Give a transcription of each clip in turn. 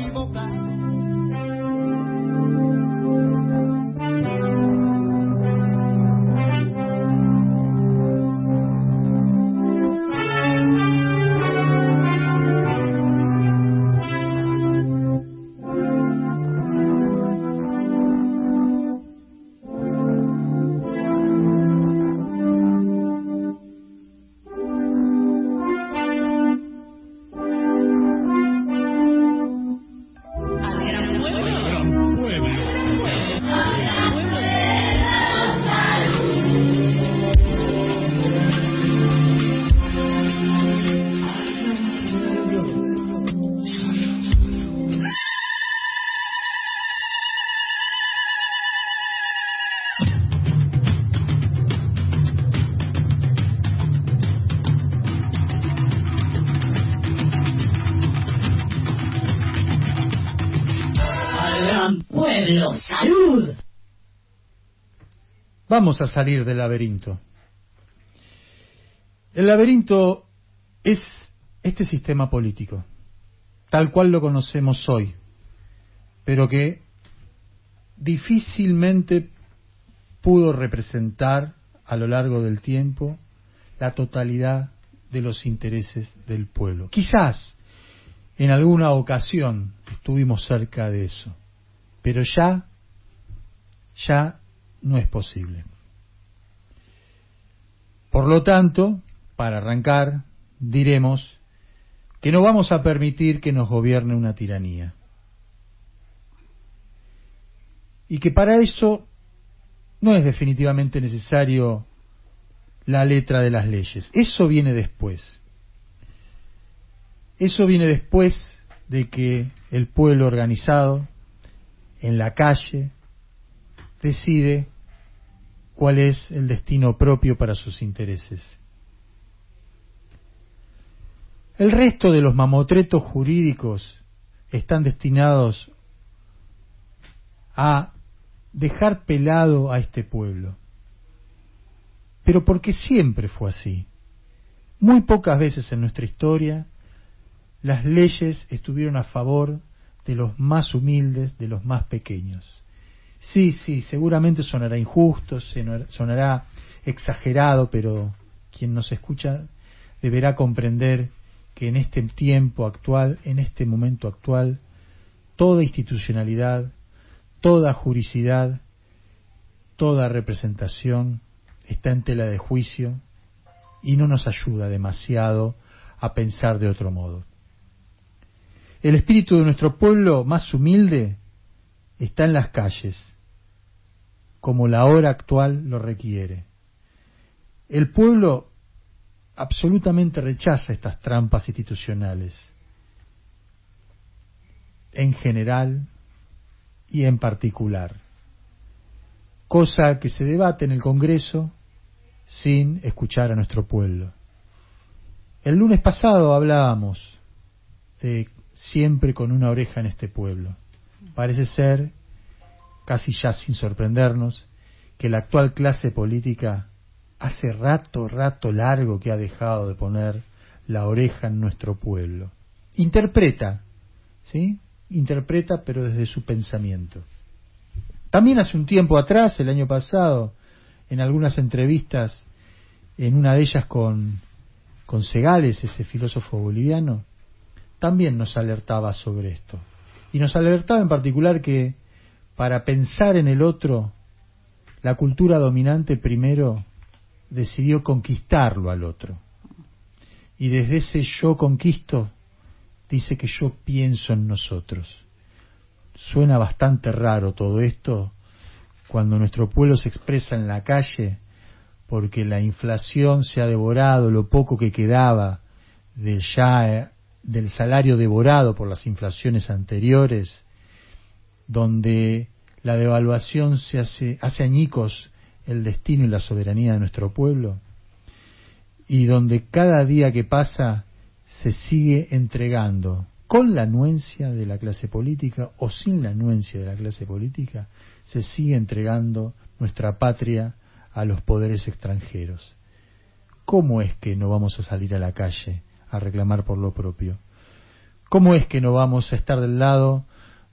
equivocar. Vamos a salir del laberinto. El laberinto es este sistema político, tal cual lo conocemos hoy, pero que difícilmente pudo representar a lo largo del tiempo la totalidad de los intereses del pueblo. Quizás en alguna ocasión estuvimos cerca de eso, pero ya, ya no es posible. Por lo tanto, para arrancar, diremos que no vamos a permitir que nos gobierne una tiranía. Y que para eso no es definitivamente necesario la letra de las leyes. Eso viene después. Eso viene después de que el pueblo organizado en la calle decide cuál es el destino propio para sus intereses. El resto de los mamotretos jurídicos están destinados a dejar pelado a este pueblo. Pero porque siempre fue así. Muy pocas veces en nuestra historia las leyes estuvieron a favor de los más humildes, de los más pequeños. Sí, sí, seguramente sonará injusto, sonará exagerado, pero quien nos escucha deberá comprender que en este tiempo actual, en este momento actual, toda institucionalidad, toda juricidad, toda representación está en tela de juicio y no nos ayuda demasiado a pensar de otro modo. El espíritu de nuestro pueblo más humilde está en las calles, como la hora actual lo requiere. El pueblo absolutamente rechaza estas trampas institucionales, en general y en particular, cosa que se debate en el Congreso sin escuchar a nuestro pueblo. El lunes pasado hablábamos de siempre con una oreja en este pueblo. Parece ser, casi ya sin sorprendernos, que la actual clase política hace rato, rato largo que ha dejado de poner la oreja en nuestro pueblo. Interpreta, ¿sí? Interpreta, pero desde su pensamiento. También hace un tiempo atrás, el año pasado, en algunas entrevistas, en una de ellas con, con Segales, ese filósofo boliviano, también nos alertaba sobre esto. Y nos alertaba en particular que para pensar en el otro, la cultura dominante primero decidió conquistarlo al otro. Y desde ese yo conquisto, dice que yo pienso en nosotros. Suena bastante raro todo esto cuando nuestro pueblo se expresa en la calle porque la inflación se ha devorado lo poco que quedaba del ya del salario devorado por las inflaciones anteriores, donde la devaluación se hace, hace añicos el destino y la soberanía de nuestro pueblo, y donde cada día que pasa se sigue entregando con la anuencia de la clase política o sin la anuencia de la clase política, se sigue entregando nuestra patria a los poderes extranjeros. ¿Cómo es que no vamos a salir a la calle a reclamar por lo propio? ¿Cómo es que no vamos a estar del lado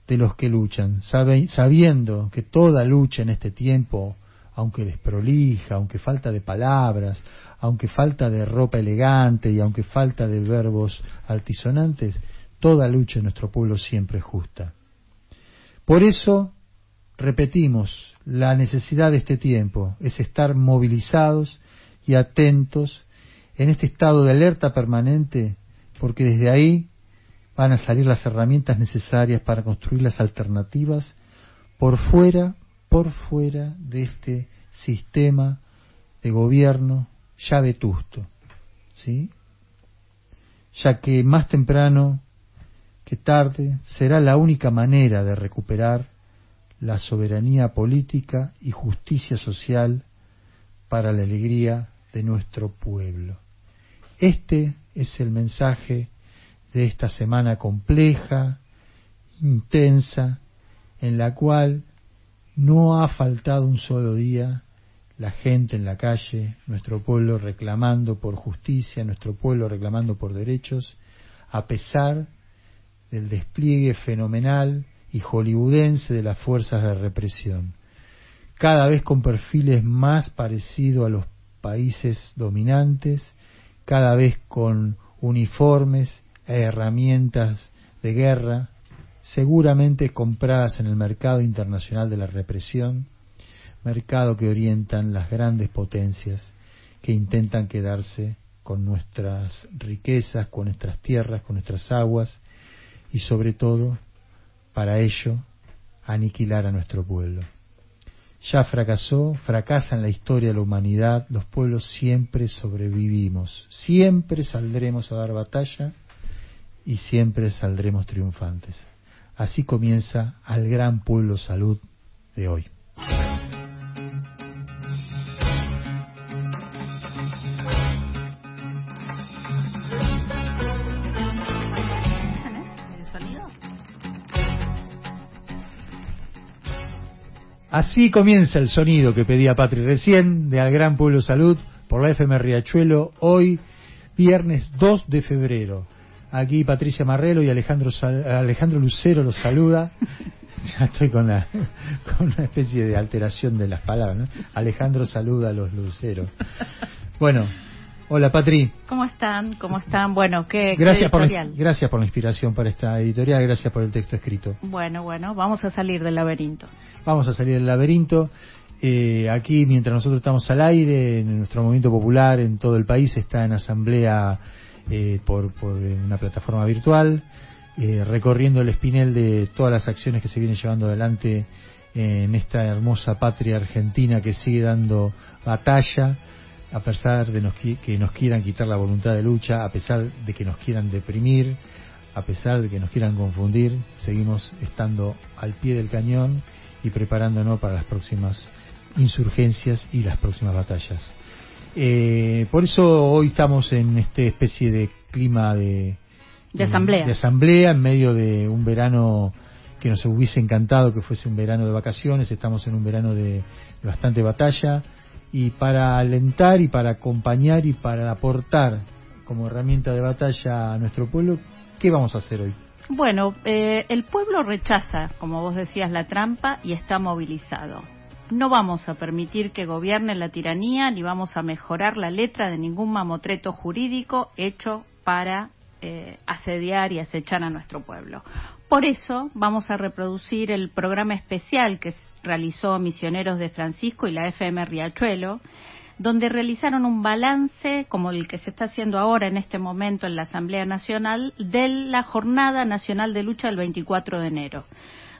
de los que luchan, sabiendo que toda lucha en este tiempo, aunque desprolija, aunque falta de palabras, aunque falta de ropa elegante y aunque falta de verbos altisonantes, toda lucha en nuestro pueblo siempre es justa. Por eso, repetimos, la necesidad de este tiempo es estar movilizados y atentos en este estado de alerta permanente, porque desde ahí van a salir las herramientas necesarias para construir las alternativas por fuera, por fuera de este sistema de gobierno ya vetusto, ¿sí? ya que más temprano que tarde será la única manera de recuperar la soberanía política y justicia social para la alegría de nuestro pueblo. Este es el mensaje de esta semana compleja, intensa, en la cual no ha faltado un solo día la gente en la calle, nuestro pueblo reclamando por justicia, nuestro pueblo reclamando por derechos, a pesar del despliegue fenomenal y hollywoodense de las fuerzas de represión, cada vez con perfiles más parecidos a los países dominantes, cada vez con uniformes herramientas de guerra, seguramente compradas en el mercado internacional de la represión, mercado que orientan las grandes potencias que intentan quedarse con nuestras riquezas, con nuestras tierras, con nuestras aguas y sobre todo, para ello, aniquilar a nuestro pueblo. Ya fracasó, fracasa en la historia de la humanidad, los pueblos siempre sobrevivimos, siempre saldremos a dar batalla y siempre saldremos triunfantes. Así comienza al gran pueblo salud de hoy. Así comienza el sonido que pedía Patri recién de Al Gran Pueblo Salud por la FM Riachuelo, hoy viernes 2 de febrero. Aquí Patricia Marrelo y Alejandro, Alejandro Lucero los saluda. Ya estoy con, la, con una especie de alteración de las palabras. Alejandro saluda a los luceros. Bueno, hola Patri. ¿Cómo están? ¿Cómo están? Bueno, ¿qué, gracias por la, gracias por la inspiración para esta editorial, gracias por el texto escrito. Bueno, bueno, vamos a salir del laberinto. Vamos a salir del laberinto. Eh, aquí, mientras nosotros estamos al aire, en nuestro movimiento popular en todo el país está en asamblea eh, por, por, una plataforma virtual, eh, recorriendo el espinel de todas las acciones que se vienen llevando adelante en esta hermosa patria argentina que sigue dando batalla, a pesar de que nos quieran quitar la voluntad de lucha, a pesar de que nos quieran deprimir, a pesar de que nos quieran confundir, seguimos estando al pie del cañón y preparándonos para las próximas insurgencias y las próximas batallas. Eh, por eso hoy estamos en esta especie de clima de, de asamblea. de asamblea en medio de un verano que nos hubiese encantado que fuese un verano de vacaciones, estamos en un verano de, bastante batalla y para alentar y para acompañar y para aportar como herramienta de batalla a nuestro pueblo, ¿qué vamos a hacer hoy? Bueno, eh, el pueblo rechaza, como vos decías, la trampa y está movilizado. No vamos a permitir que gobierne la tiranía ni vamos a mejorar la letra de ningún mamotreto jurídico hecho para eh, asediar y acechar a nuestro pueblo. Por eso vamos a reproducir el programa especial que realizó Misioneros de Francisco y la FM Riachuelo, donde realizaron un balance, como el que se está haciendo ahora en este momento en la Asamblea Nacional, de la Jornada Nacional de Lucha del 24 de enero,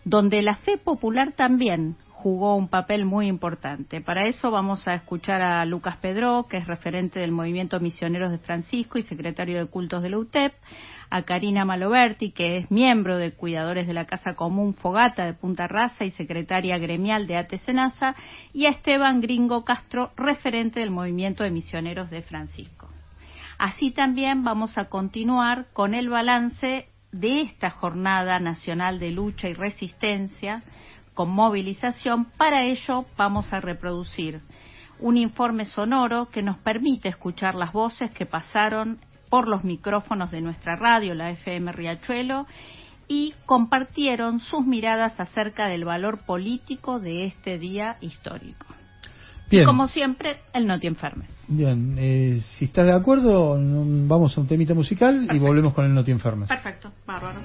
donde la fe popular también jugó un papel muy importante. Para eso vamos a escuchar a Lucas Pedro, que es referente del Movimiento Misioneros de Francisco y secretario de Cultos de la UTEP, a Karina Maloberti, que es miembro de Cuidadores de la Casa Común Fogata de Punta Raza y secretaria gremial de ATE Senasa, y a Esteban Gringo Castro, referente del Movimiento de Misioneros de Francisco. Así también vamos a continuar con el balance de esta Jornada Nacional de Lucha y Resistencia, con movilización. Para ello vamos a reproducir un informe sonoro que nos permite escuchar las voces que pasaron por los micrófonos de nuestra radio, la FM Riachuelo, y compartieron sus miradas acerca del valor político de este día histórico. Y como siempre, el No te enfermes. Bien, eh, si estás de acuerdo, vamos a un temita musical y volvemos con el No te enfermes. Perfecto, bárbaro.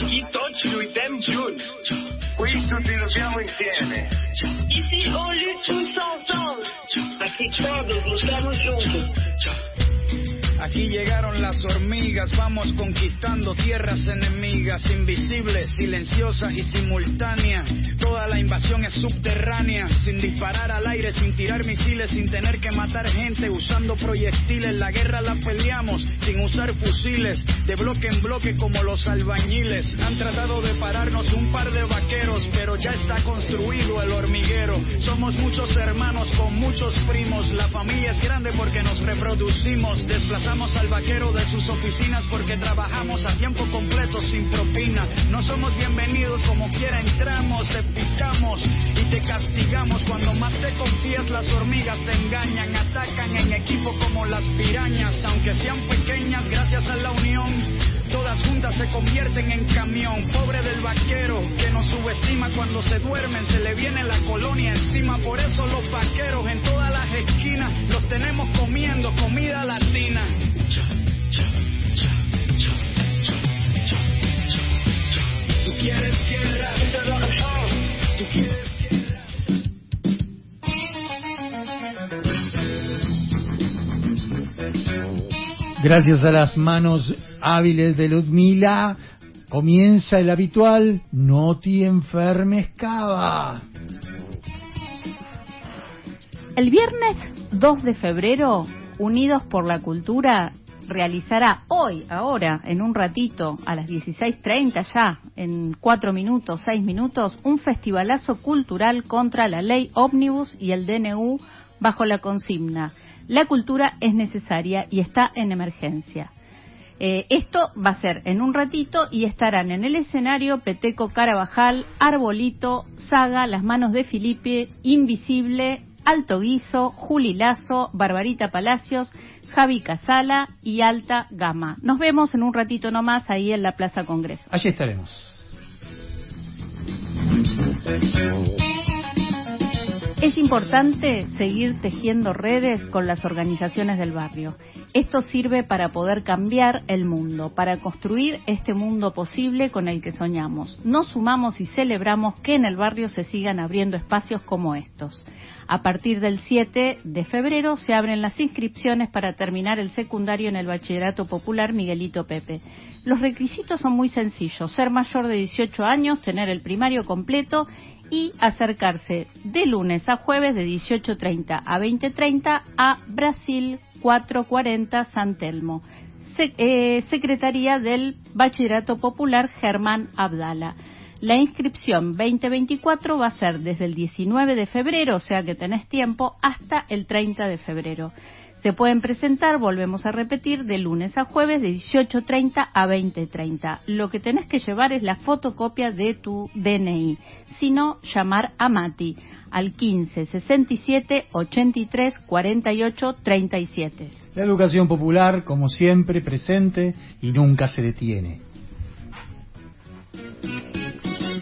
Aquí e Dem Jun. Qui tutti dobbiamo insieme. E se hoje tu são aqui todos lutamos juntos. Aquí llegaron las hormigas, vamos conquistando tierras enemigas, invisibles, silenciosas y simultáneas. La invasión es subterránea, sin disparar al aire, sin tirar misiles, sin tener que matar gente, usando proyectiles. La guerra la peleamos sin usar fusiles, de bloque en bloque como los albañiles. Han tratado de pararnos un par de vaqueros, pero ya está construido el hormiguero. Somos muchos hermanos con muchos primos, la familia es grande porque nos reproducimos, desplazados al vaquero de sus oficinas porque trabajamos a tiempo completo sin propina. No somos bienvenidos como quiera entramos, y te castigamos. Cuando más te confías las hormigas te engañan, atacan en equipo como las pirañas. Aunque sean pequeñas, gracias a la unión, todas juntas se convierten en camión. Pobre del vaquero que nos subestima cuando se duermen, se le viene la colonia encima. Por eso los vaqueros en todas las esquinas los tenemos comiendo comida latina. Gracias a las manos hábiles de Ludmila, comienza el habitual No te enfermes cava. El viernes 2 de febrero, Unidos por la Cultura realizará hoy, ahora, en un ratito, a las 16.30 ya, en cuatro minutos, seis minutos, un festivalazo cultural contra la ley ómnibus y el DNU bajo la consigna La cultura es necesaria y está en emergencia. Eh, esto va a ser en un ratito y estarán en el escenario Peteco Carabajal, Arbolito, Saga, Las Manos de Felipe, Invisible, Alto Guiso, Juli Lazo, Barbarita Palacios, Javi Casala y Alta Gama. Nos vemos en un ratito nomás ahí en la Plaza Congreso. Allí estaremos. Es importante seguir tejiendo redes con las organizaciones del barrio. Esto sirve para poder cambiar el mundo, para construir este mundo posible con el que soñamos. Nos sumamos y celebramos que en el barrio se sigan abriendo espacios como estos. A partir del 7 de febrero se abren las inscripciones para terminar el secundario en el Bachillerato Popular Miguelito Pepe. Los requisitos son muy sencillos, ser mayor de 18 años, tener el primario completo y acercarse de lunes a jueves de 18.30 a 20.30 a Brasil 440 San Telmo. Eh, Secretaría del Bachillerato Popular Germán Abdala. La inscripción 2024 va a ser desde el 19 de febrero, o sea que tenés tiempo, hasta el 30 de febrero. Se pueden presentar, volvemos a repetir, de lunes a jueves de 18.30 a 20.30. Lo que tenés que llevar es la fotocopia de tu DNI. Si no, llamar a Mati al 15 67 83 48 37. La educación popular, como siempre, presente y nunca se detiene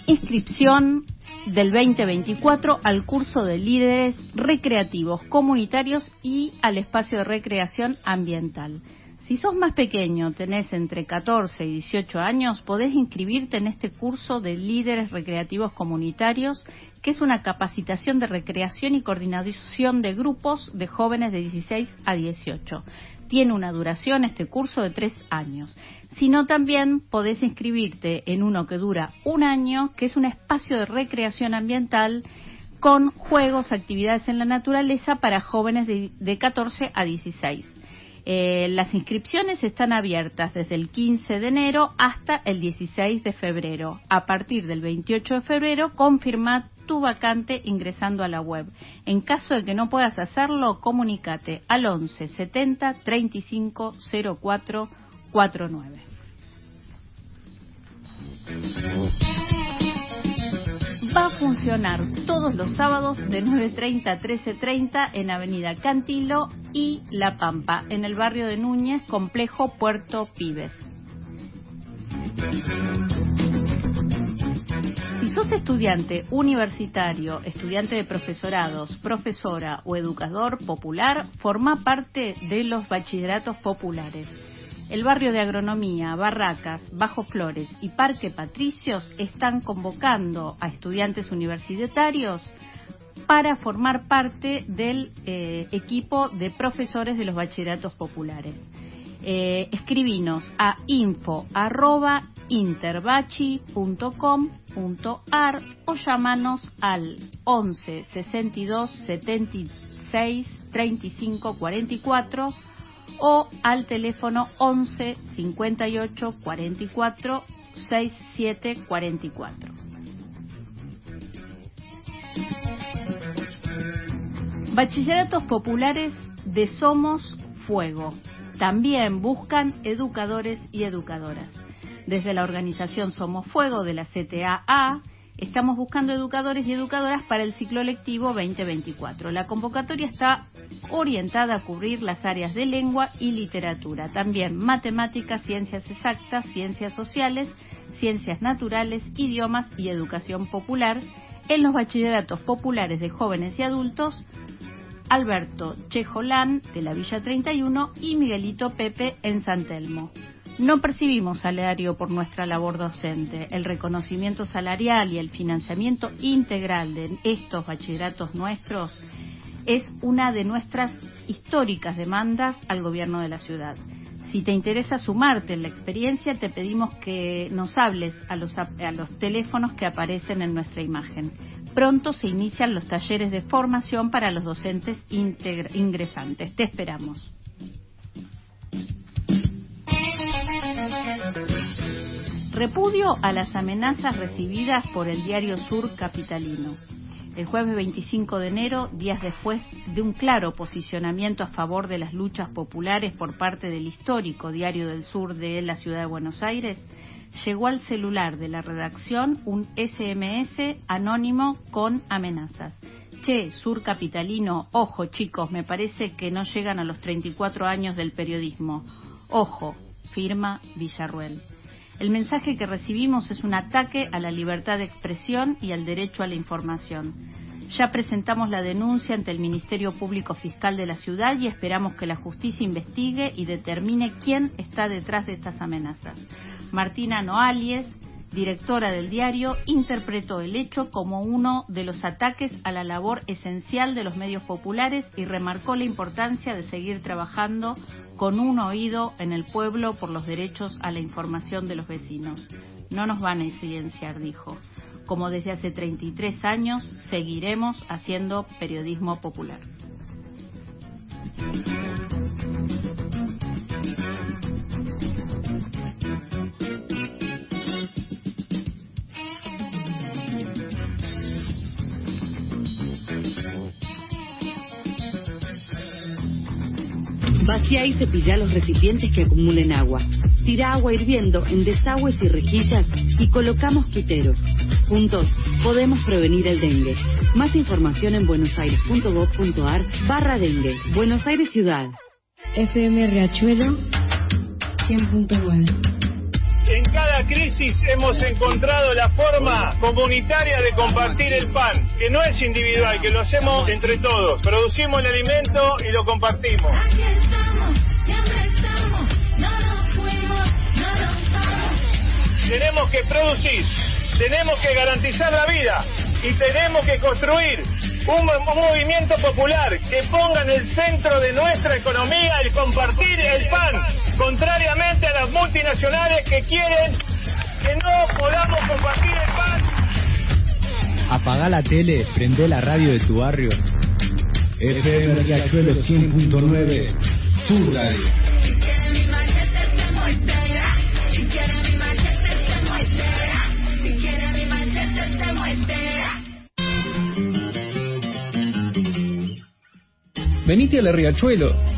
inscripción del 2024 al curso de líderes recreativos comunitarios y al espacio de recreación ambiental. Si sos más pequeño, tenés entre 14 y 18 años, podés inscribirte en este curso de líderes recreativos comunitarios, que es una capacitación de recreación y coordinación de grupos de jóvenes de 16 a 18 tiene una duración este curso de tres años, sino también podés inscribirte en uno que dura un año, que es un espacio de recreación ambiental con juegos, actividades en la naturaleza para jóvenes de, de 14 a 16. Eh, las inscripciones están abiertas desde el 15 de enero hasta el 16 de febrero. A partir del 28 de febrero, confirma tu vacante ingresando a la web. En caso de que no puedas hacerlo, comunícate al 11 70 35 04 49. Va a funcionar todos los sábados de 9.30 a 13.30 en Avenida Cantilo y La Pampa, en el barrio de Núñez, complejo Puerto Pibes. Si sos estudiante universitario, estudiante de profesorados, profesora o educador popular, forma parte de los bachilleratos populares. El barrio de Agronomía, Barracas, Bajo Flores y Parque Patricios están convocando a estudiantes universitarios para formar parte del eh, equipo de profesores de los bachilleratos populares. Eh, escribinos a info arroba interbachi.com.ar o llamanos al 11 62 76 35 44 o al teléfono 11 58 44 67 44. Bachilleratos populares de Somos Fuego. También buscan educadores y educadoras. Desde la organización Somos Fuego de la CTAA estamos buscando educadores y educadoras para el ciclo lectivo 2024. La convocatoria está orientada a cubrir las áreas de lengua y literatura, también matemáticas, ciencias exactas, ciencias sociales, ciencias naturales, idiomas y educación popular en los bachilleratos populares de jóvenes y adultos Alberto Chejolán de la Villa 31 y Miguelito Pepe en San Telmo. No percibimos salario por nuestra labor docente. El reconocimiento salarial y el financiamiento integral de estos bachilleratos nuestros es una de nuestras históricas demandas al gobierno de la ciudad. Si te interesa sumarte en la experiencia, te pedimos que nos hables a los, teléfonos que aparecen en nuestra imagen. Pronto se inician los talleres de formación para los docentes ingresantes. Te esperamos. Repudio a las amenazas recibidas por el diario Sur Capitalino el jueves 25 de enero, días después de un claro posicionamiento a favor de las luchas populares por parte del histórico Diario del Sur de la Ciudad de Buenos Aires, llegó al celular de la redacción un SMS anónimo con amenazas. Che, Sur Capitalino, ojo chicos, me parece que no llegan a los 34 años del periodismo. Ojo, firma Villarruel. El mensaje que recibimos es un ataque a la libertad de expresión y al derecho a la información. Ya presentamos la denuncia ante el Ministerio Público Fiscal de la ciudad y esperamos que la justicia investigue y determine quién está detrás de estas amenazas. Martina Noalies, directora del diario, interpretó el hecho como uno de los ataques a la labor esencial de los medios populares y remarcó la importancia de seguir trabajando con un oído en el pueblo por los derechos a la información de los vecinos. No nos van a silenciar, dijo. Como desde hace 33 años, seguiremos haciendo periodismo popular. Vacía y cepilla los recipientes que acumulen agua. Tira agua hirviendo en desagües y rejillas y colocamos quiteros. Juntos podemos prevenir el dengue. Más información en buenosaires.gov.ar barra dengue. Buenos Aires Ciudad. FM Riachuelo 100.9 en cada crisis hemos encontrado la forma comunitaria de compartir el pan, que no es individual, que lo hacemos entre todos. Producimos el alimento y lo compartimos. Aquí estamos, siempre estamos, no nos fuimos, no nos vamos. Tenemos que producir, tenemos que garantizar la vida y tenemos que construir un, un, movimiento popular que ponga en el centro de nuestra economía el compartir el pan, contrariamente a las multinacionales que quieren que no podamos compartir el pan. Apaga la tele, prende la radio de tu barrio. FM Riachuelo 100.9, tu radio. Venite a la Riachuelo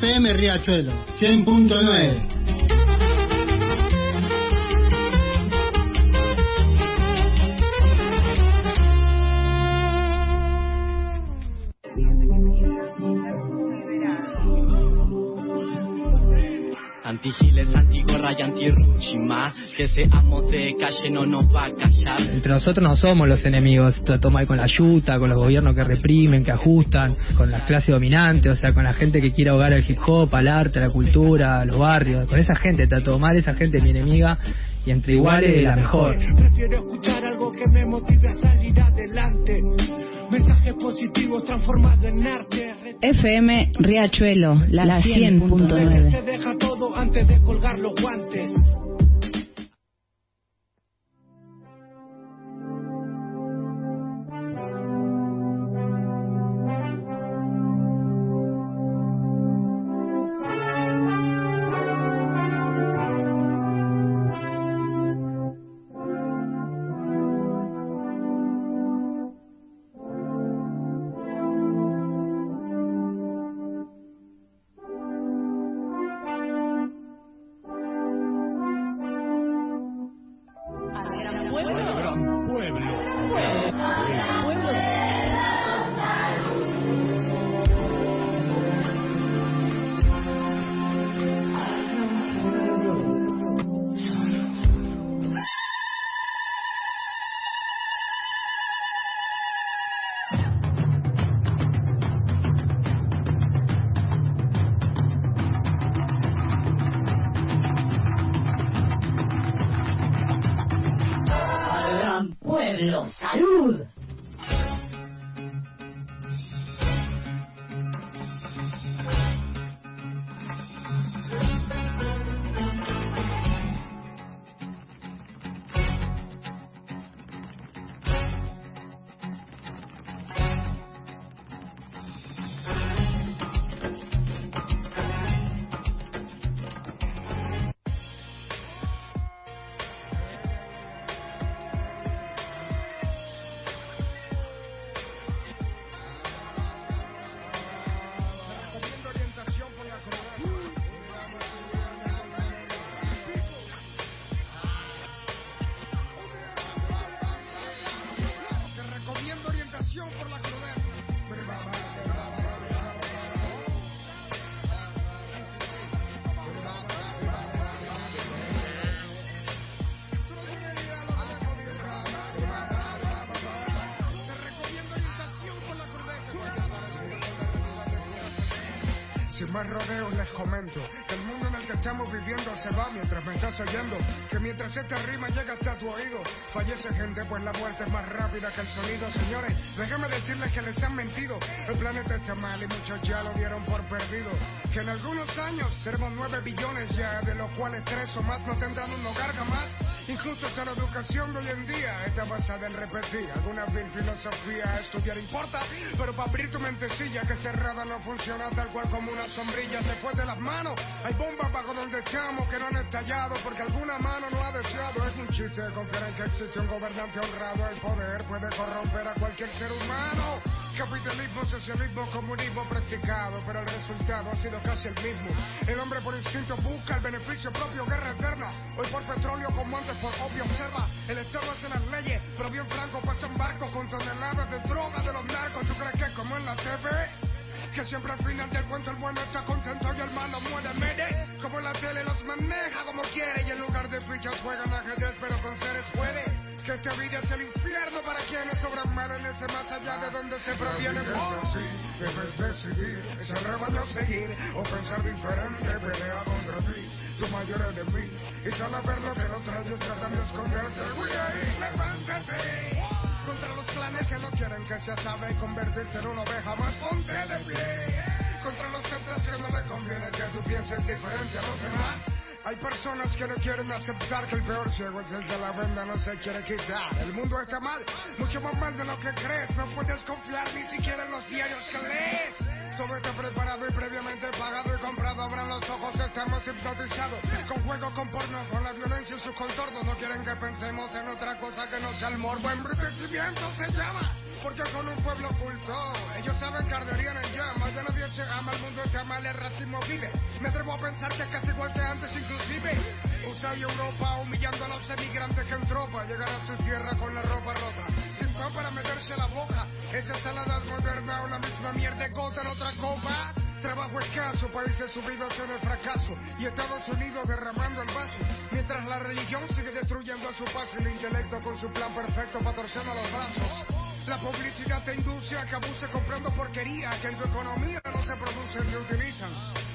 FM Riachuelo 100.9 Que seamos de calle no nos va a callar Entre nosotros no somos los enemigos, trató mal con la yuta, con los gobiernos que reprimen, que ajustan, con la clase dominante, o sea, con la gente que quiere ahogar el hip hop, al arte, a la cultura, a los barrios, con esa gente trató mal, esa gente es mi enemiga y entre iguales la mejor. Prefiero escuchar algo que me motive a salir adelante. Mensajes positivos transformados en arte. FM Riachuelo, la, la 100.9. Se deja todo antes de colgar los guantes. Sin más rodeos les comento que el mundo en el que estamos viviendo se va mientras me estás oyendo. Que mientras esta rima llega hasta tu oído, fallece gente pues la muerte es más rápida que el sonido. Señores, déjenme decirles que les han mentido. El planeta está mal y muchos ya lo dieron por perdido. Que en algunos años seremos nueve billones ya, de los cuales tres o más no tendrán un hogar jamás. Incluso hasta la educación de hoy en día está basada en repetir. Alguna vil filosofía estudiar importa, pero para abrir tu mentecilla que cerrada no funciona tal cual como una sombrilla se fue de las manos. Hay bombas bajo donde estamos que no han estallado porque alguna mano no ha deseado. Es un chiste confiar en que existe un gobernante honrado. El poder puede corromper a cualquier ser humano. Capitalismo, socialismo, comunismo practicado, pero el resultado ha sido casi el mismo. El hombre por instinto busca el beneficio propio, guerra eterna. Hoy por petróleo como antes por obvio observa. El Estado hace las leyes, pero bien franco pasan barcos con toneladas de droga de los narcos. ¿Tú crees que como en la TV? Que siempre al final del cuento el bueno está contento y el malo muere mire Como la tele los maneja como quiere Y en lugar de fichas juegan ajedrez pero con seres puede Que esta vida es el infierno para quienes sobran mal en ese más allá de donde se proviene así, debes decidir Ese rebaño seguir o pensar diferente Pelea contra ti, tu mayor enemigo Y solo ver lo que los rayos tratan de esconderte ahí, levántate contra los clanes que no quieren que se y convertirte en una oveja más. Ponte de pie contra los centros que no le conviene que tú pienses diferente a los demás. Hay personas que no quieren aceptar que el peor ciego es el que la venda no se quiere quitar. El mundo está mal, mucho más mal de lo que crees. No puedes confiar ni siquiera en los diarios que lees. Todo está preparado y previamente pagado y comprado. Abran los ojos, estamos hipnotizados. Con juegos, con porno, con la violencia y sus contornos. No quieren que pensemos en otra cosa que no sea el morbo. Embrutecimiento se llama. Porque con un pueblo oculto, ellos saben que arderían en llamas. Ya nadie se ama, el mundo está mal, el racismo vive. Me atrevo a pensar que es casi igual que antes, inclusive. USA y Europa humillando a los emigrantes que en tropa llegan a su tierra con la ropa rota. Sin pan para meterse a la boca. Esa es la edad moderna o la misma mierda gota en otra copa. Trabajo escaso, países subidos en el fracaso y Estados Unidos derramando el vaso. Mientras la religión sigue destruyendo a su paso y el intelecto con su plan perfecto para torcernos los brazos. La publicidad te induce a que abuse comprando porquería, que en tu economía no se produce ni utilizan.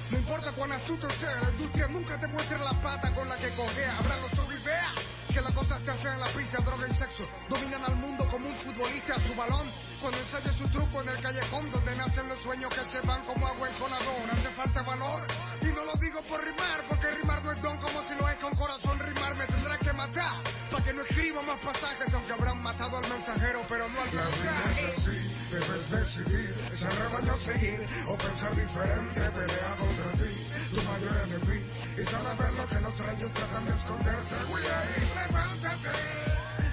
No importa cuán astuto sea, la industria nunca te muestra la pata con la que cojea. Abra los ojos y vea que la cosa está fea en la pista, droga y sexo. Dominan al mundo como un futbolista a su balón. Cuando ensaya su truco en el callejón donde nacen los sueños que se van como agua en colador. Hace falta valor. Y no lo digo por rimar, porque rimar no es don como si lo es con corazón. Rimar me tendrá que matar. Que no escriba más pasajes, aunque habrán matado al mensajero, pero no al La vida es así, debes decidir, ese rebaño seguir o pensar diferente, pelea contra ti, tu mayor enemigo, y saber lo que los reyes tratan de esconderte, güey, levántate.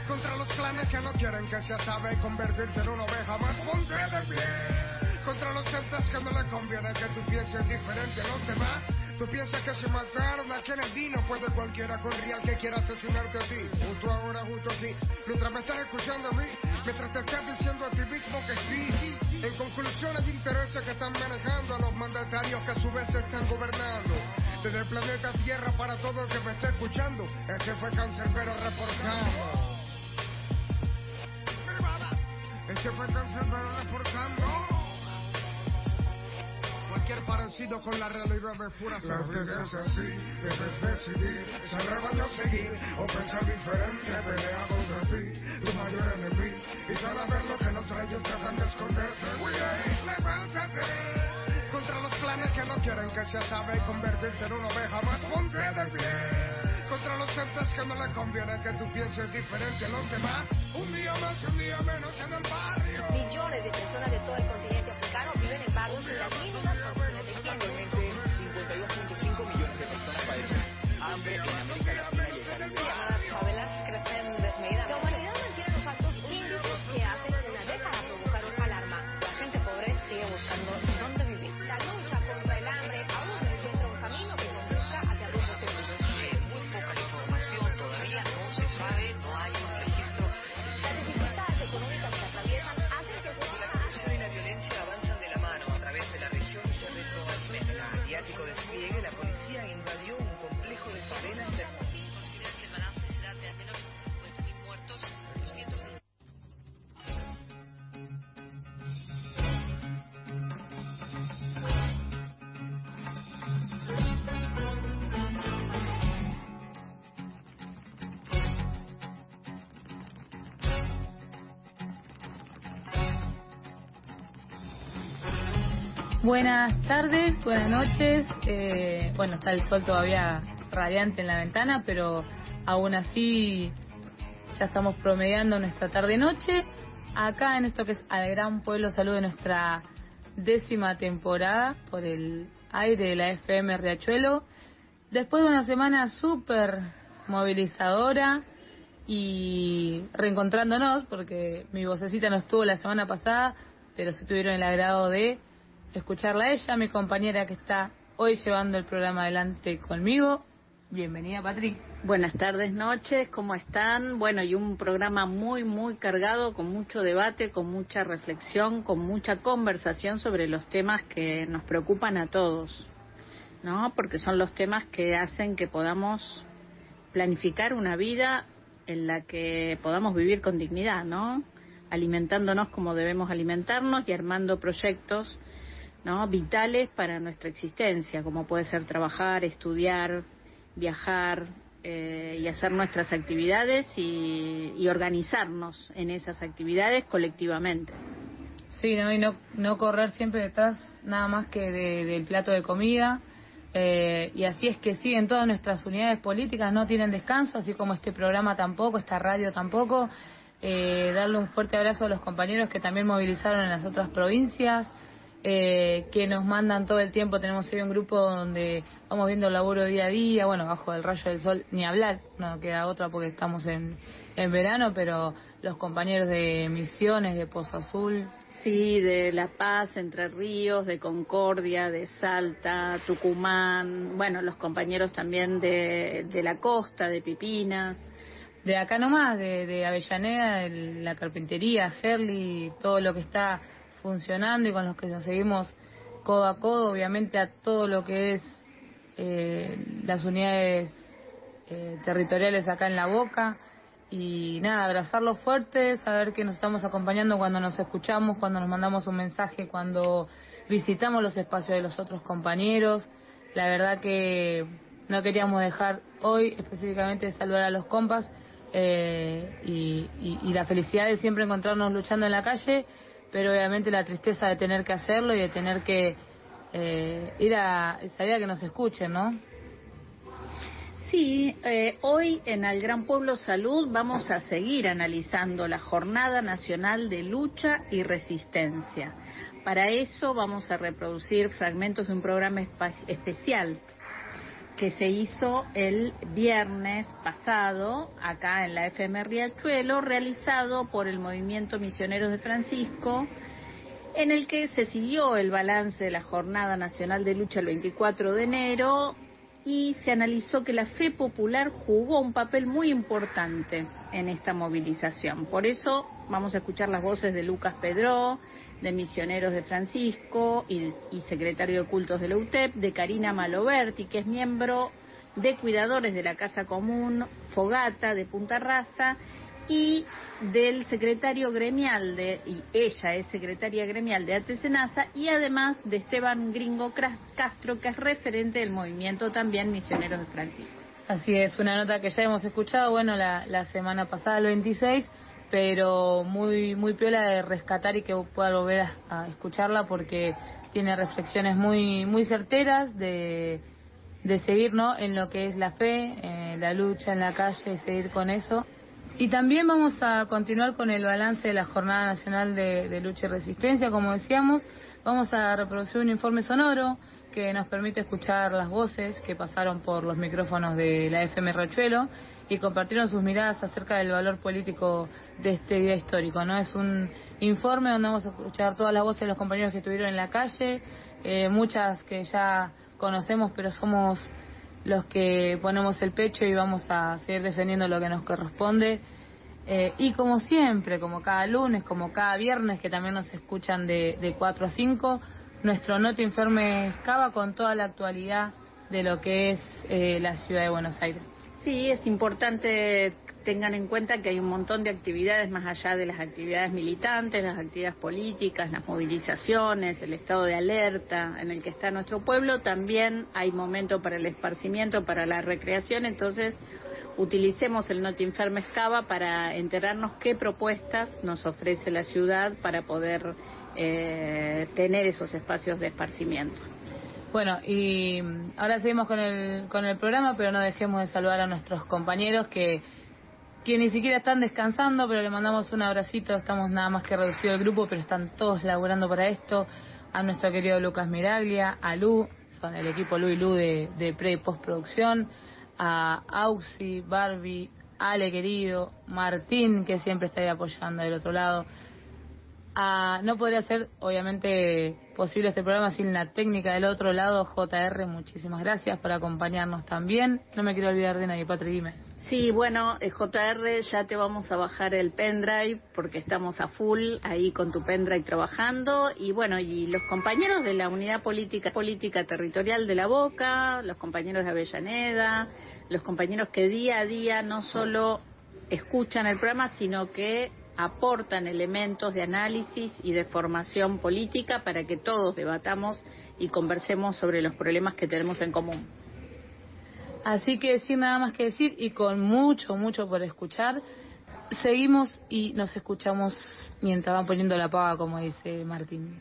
Contra los clanes que no quieren que se sabe y convertirte en una oveja más, ponte de pie. Contra los celtas que no le conviene que tú pienses diferente a los demás. Tú piensas que se mataron a Kennedy, no puede cualquiera con real que quiera asesinarte a ti. Justo ahora, justo aquí. Mientras me estás escuchando a mí, mientras te estás diciendo a ti mismo que sí. En conclusión, hay intereses que están manejando a los mandatarios que a su vez están gobernando. Desde el planeta Tierra para todo el que me esté escuchando, ese fue Cancerbero reportando. Ese fue Cancerbero reportando. Cualquier parecido con la realidad es pura La vida certeza. es así, debes decidir, ese rebaño seguir o pensar diferente, pelea contra ti, tu mayor enemigo, y saber lo que los reyes tratan de esconderte, güey, levántate contra los planes que no quieren que se sabe y convertirte en una oveja más ponte de pie contra los celtas que no le conviene que tú pienses diferente a los demás. Un día más y un día menos en el barrio. Millones de personas de todo el continente africano viven en barrios sin las mínimas Buenas tardes, buenas noches. Eh, bueno, está el sol todavía radiante en la ventana, pero aún así ya estamos promediando nuestra tarde-noche. Acá en esto que es Al Gran Pueblo Salud de nuestra décima temporada por el aire de la FM Riachuelo. Después de una semana súper movilizadora y reencontrándonos, porque mi vocecita no estuvo la semana pasada, pero sí tuvieron el agrado de escucharla a ella, mi compañera que está hoy llevando el programa adelante conmigo. Bienvenida, Patrick. Buenas tardes, noches, ¿cómo están? Bueno, y un programa muy, muy cargado, con mucho debate, con mucha reflexión, con mucha conversación sobre los temas que nos preocupan a todos, ¿no? Porque son los temas que hacen que podamos planificar una vida en la que podamos vivir con dignidad, ¿no? Alimentándonos como debemos alimentarnos y armando proyectos ¿no? vitales para nuestra existencia, como puede ser trabajar, estudiar, viajar, eh, y hacer nuestras actividades y, organizarnos en esas actividades colectivamente. Sí, ¿no? y no, no correr siempre detrás nada más que de- del plato de comida. Eh, y así es que sí, en todas nuestras unidades políticas no tienen descanso, así como este programa tampoco, esta radio tampoco. Eh, darle un fuerte abrazo a los compañeros que también movilizaron en las otras provincias, eh, que nos mandan todo el tiempo. Tenemos hoy un grupo donde vamos viendo el laburo día a día, bueno, bajo el rayo del sol ni hablar, no queda otra porque estamos en, en verano, pero los compañeros de Misiones, de Pozo Azul, Sí, de La Paz, Entre Ríos, de Concordia, de Salta, Tucumán, bueno, los compañeros también de, de la costa, de Pipinas. de acá nomás, de, de Avellaneda, el- la carpintería, Herli, todo lo que está funcionando y con los que nos seguimos codo a codo, obviamente a todo lo que es eh, las unidades eh, territoriales acá en la boca y nada, abrazarlos fuerte, saber que nos estamos acompañando cuando nos escuchamos, cuando nos mandamos un mensaje, cuando visitamos los espacios de los otros compañeros. La verdad que no queríamos dejar hoy específicamente de saludar a los compas eh, y- y la felicidad de siempre encontrarnos luchando en la calle, pero obviamente la tristeza de tener que hacerlo y de tener que eh, ir a salir a que nos escuchen, ¿no? Sí, eh, hoy en el Gran Pueblo Salud vamos a seguir analizando la Jornada Nacional de Lucha y Resistencia. Para eso vamos a reproducir fragmentos de un programa especial que se hizo el viernes pasado acá en la FM Riachuelo, realizado por el Movimiento Misioneros de Francisco, en el que se siguió el balance de la Jornada Nacional de Lucha el 24 de enero y se analizó que la fe popular jugó un papel muy importante en esta movilización. Por eso vamos a escuchar las voces de Lucas Pedró, de Misioneros de Francisco y, y secretario de Cultos de la UTEP, de Karina Maloberti, que es miembro de Cuidadores de la Casa Común Fogata de Punta Raza y del secretario gremial de, y ella es secretaria gremial de Atesenasa y además de Esteban Gringo Castro, que es referente del movimiento también Misioneros de Francisco. Así es, una nota que ya hemos escuchado, bueno, la, la semana pasada, el 26, pero muy muy piola de rescatar y que pueda volver a, escucharla porque tiene reflexiones muy muy certeras de, de seguir ¿no? en lo que es la fe, eh, la lucha en la calle y seguir con eso. Y también vamos a continuar con el balance de la Jornada Nacional de, Lucha y Resistencia, como decíamos, vamos a reproducir un informe sonoro que nos permite escuchar las voces que pasaron por los micrófonos de la FM Rachuelo y compartieron sus miradas acerca del valor político de este día histórico. No es un informe donde vamos a escuchar todas las voces de los compañeros que estuvieron en la calle, eh, muchas que ya conocemos, pero somos los que ponemos el pecho y vamos a seguir defendiendo lo que nos corresponde. Eh, y como siempre, como cada lunes, como cada viernes, que también nos escuchan de, de 4 a 5, nuestro Noti Informe Cava con toda la actualidad de lo que es eh, la ciudad de Buenos Aires. Sí, es importante tengan en cuenta que hay un montón de actividades más allá de las actividades militantes, las actividades políticas, las movilizaciones, el estado de alerta en el que está nuestro pueblo. También hay momento para el esparcimiento, para la recreación. Entonces, utilicemos el Noti Enfermes Cava para enterarnos qué propuestas nos ofrece la ciudad para poder eh, tener esos espacios de esparcimiento. Bueno, y mm, ahora seguimos con el, con el programa, pero no dejemos de saludar a nuestros compañeros que, que ni siquiera están descansando, pero le mandamos un abracito. Estamos nada más que reducido el grupo, pero están todos laburando para esto. A nuestro querido Lucas Miraglia, a Lu, son el equipo Lu y Lu de, de pre y postproducción, a Auxi, Barbie, Ale querido, Martín, que siempre está ahí apoyando del otro lado. No podría ser, obviamente, posible este programa sin la técnica del otro lado, JR. Muchísimas gracias por acompañarnos también. No me quiero olvidar de nadie, Patri, dime. Sí, bueno, eh, JR, ya te vamos a bajar el pendrive porque estamos a full ahí con tu pendrive trabajando. Y bueno, y los compañeros de la Unidad Política, Política Territorial de la Boca, los compañeros de Avellaneda, los compañeros que día a día no solo escuchan el programa, sino que aportan elementos de análisis y de formación política para que todos debatamos y conversemos sobre los problemas que tenemos en común. Así que sin nada más que decir y con mucho, mucho por escuchar, seguimos y nos escuchamos mientras van poniendo la paga, como dice Martín.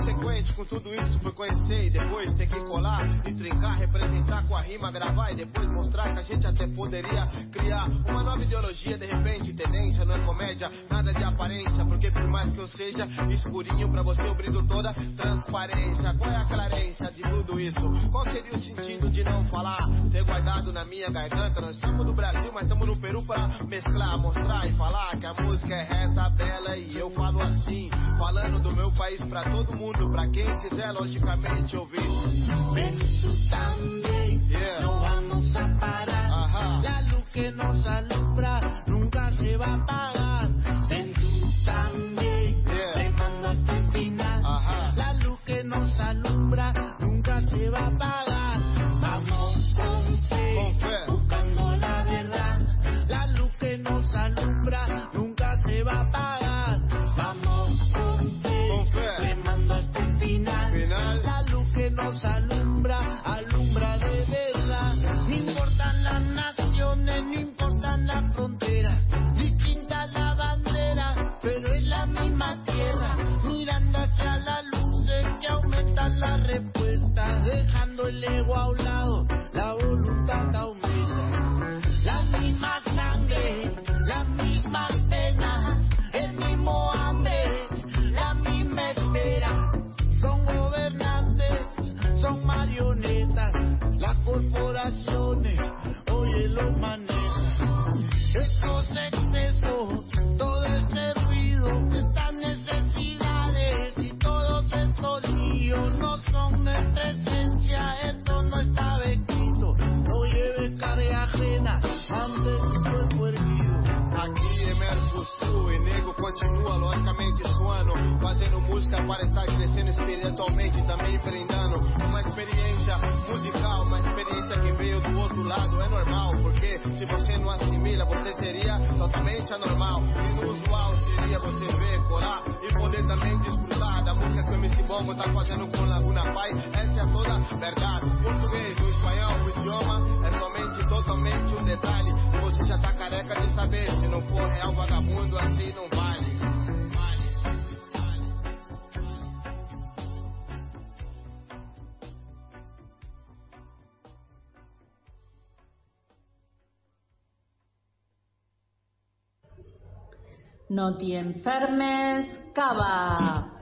inconsequente com tudo isso. rima, gravar e depois mostrar que a gente até poderia criar uma nova ideologia. De repente, tendência não é comédia, nada de aparência. Porque por mais que eu seja escurinho, pra você eu brindo toda transparência. Qual é a clarência de tudo isso? Qual seria o sentido de não falar? Ter guardado na minha garganta, nós estamos no Brasil, mas estamos no Peru pra mesclar, mostrar e falar que a música é reta, bela e eu falo assim. Falando do meu país pra todo mundo, pra quem quiser, logicamente ouvir. Penso também. no vamos a parar. Ajá. La luz que nos alumbra nunca se va a parar. como tá fazendo com Laguna Pai, essa é toda verdade. O português, o espanhol, o idioma é somente, totalmente um detalhe. Você já tá careca de saber, se não for real vagabundo, assim não vale. No te enfermes, cava.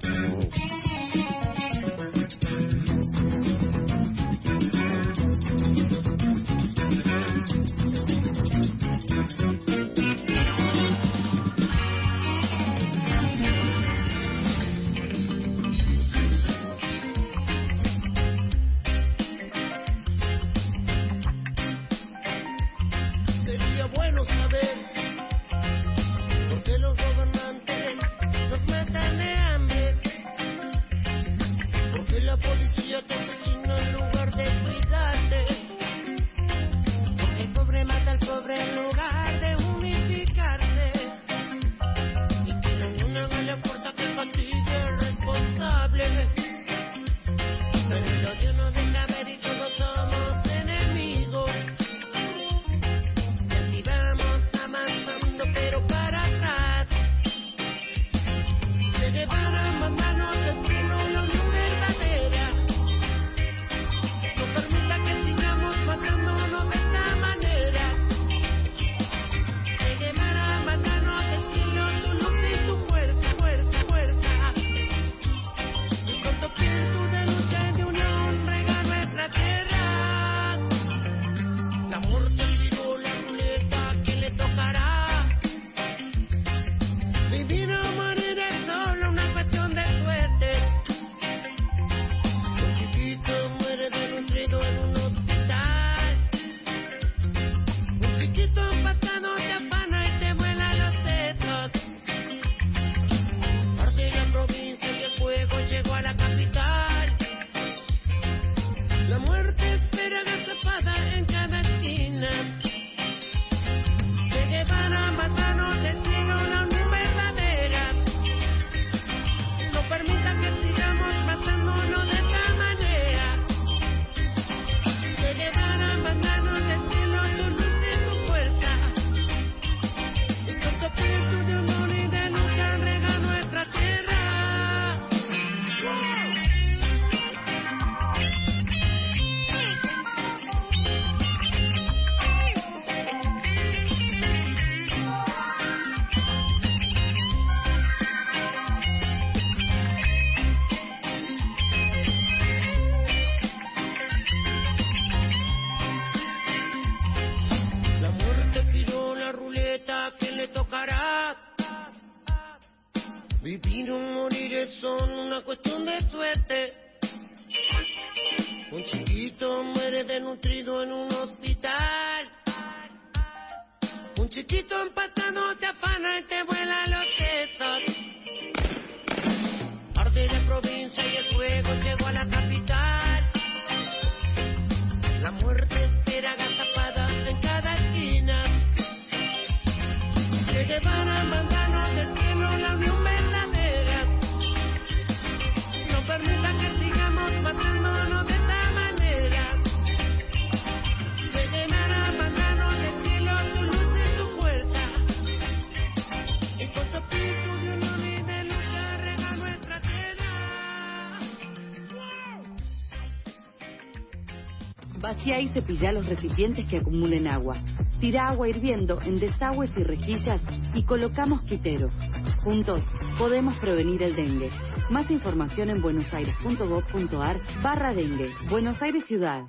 Cepilla los recipientes que acumulen agua. Tira agua hirviendo en desagües y rejillas y colocamos quiteros. Juntos podemos prevenir el dengue. Más información en buenosaires.gov.ar barra dengue. Buenos Aires Ciudad.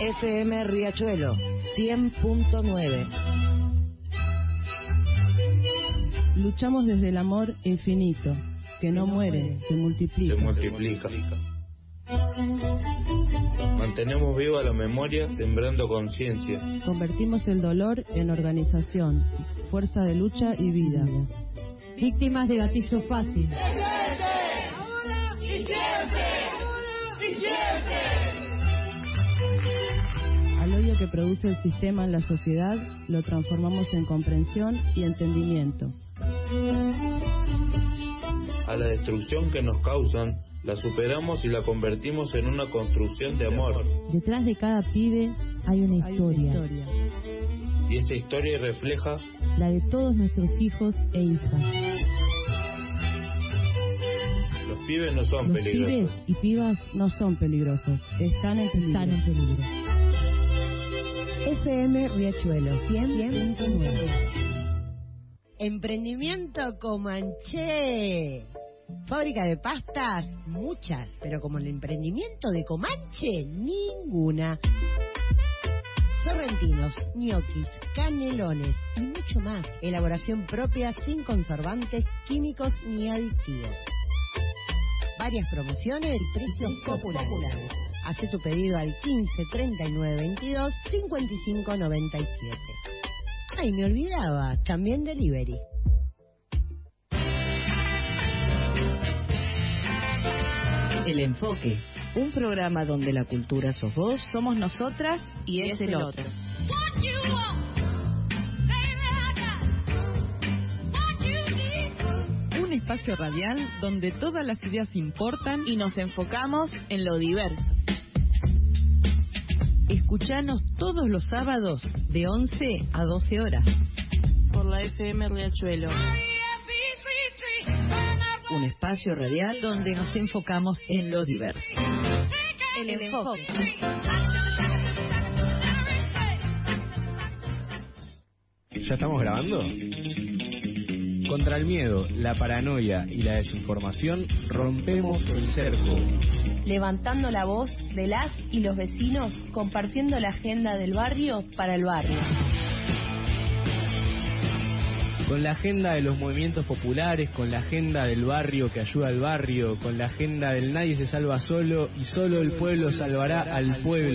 FM Riachuelo 100.9 Luchamos desde el amor infinito, que no muere, se multiplica. se multiplica. Mantenemos viva la memoria sembrando conciencia. Convertimos el dolor en organización, fuerza de lucha y vida. Víctimas de gatillo fácil. Al odio que produce el sistema en la sociedad, lo transformamos en comprensión y entendimiento. A la destrucción que nos causan, la superamos y la convertimos en una construcción de amor. Detrás de cada pibe hay una historia, Y esa historia refleja la de todos nuestros hijos e hijas. los pibes no son Los peligrosos. pibes y pibas no son peligrosos, están en peligro. Están en peligro. FM Riachuelo 100.9 Emprendimiento Comanche. Fábrica de pastas, muchas, pero como el emprendimiento de Comanche, ninguna. Sorrentinos, ñoquis, canelones y mucho más. Elaboración propia sin conservantes, químicos ni aditivos. Varias promociones y precios populares. Hace tu pedido al 15 39 22 55 97. Ay, me olvidaba, también delivery. El Enfoque, un programa donde la cultura sos vos, somos nosotras y es el otro. Un espacio radial donde todas las ideas importan y nos enfocamos en lo diverso. Escuchanos todos los sábados de 11 a 12 horas. Por la FM Riachuelo. Un espacio radial donde nos enfocamos en lo diverso. El enfoque. ¿Ya estamos grabando? Contra el miedo, la paranoia y la desinformación, rompemos el cerco. levantando la voz de las y los vecinos, compartiendo la agenda del barrio para el barrio. Con la agenda de los movimientos populares, con la agenda del barrio que ayuda al barrio, con la agenda del nadie se salva solo y solo el pueblo salvará al pueblo.